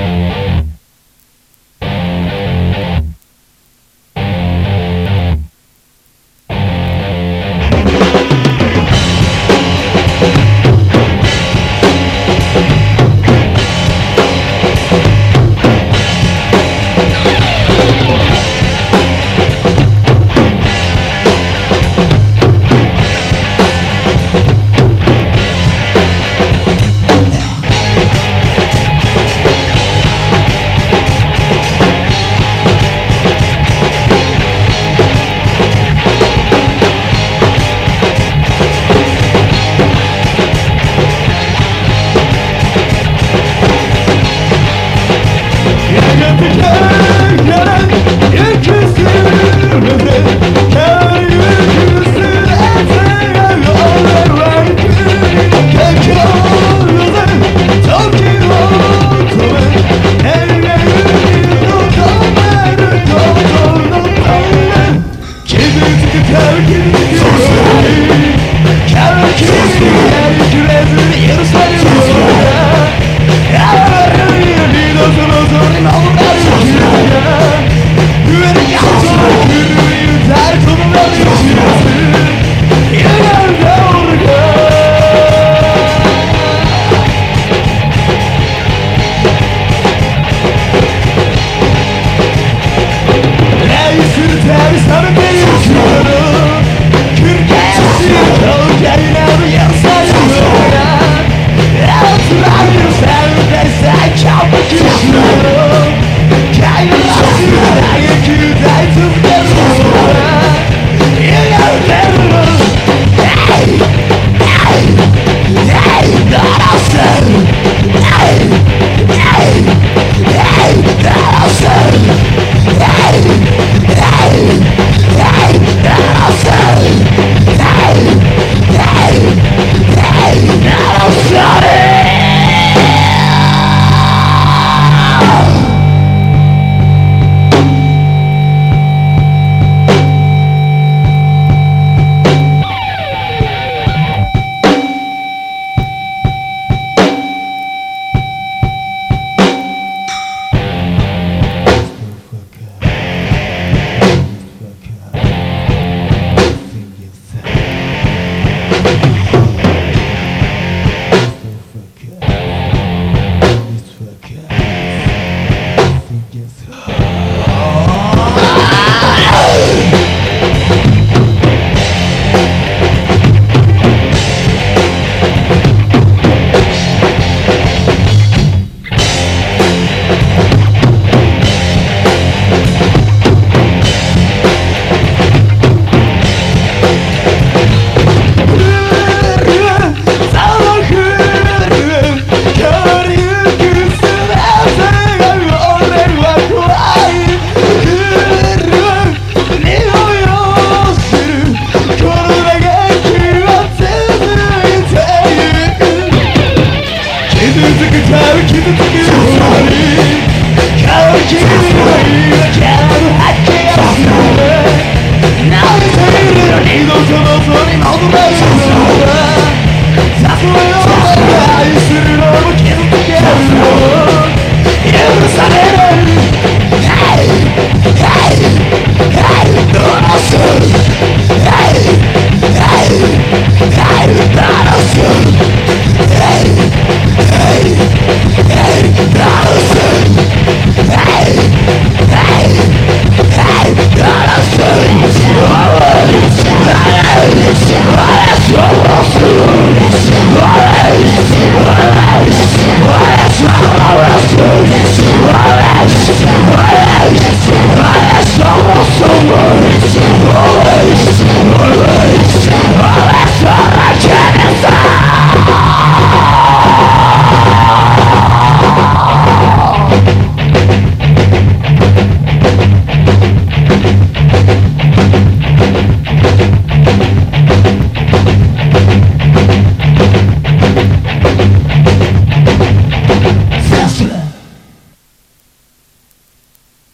Yeah. quero que tu me olhe Quero que tu me olhe Quero que tu me olhe Não me sei Nem doce, eu não sou animal do meu Sassuolo Sassuolo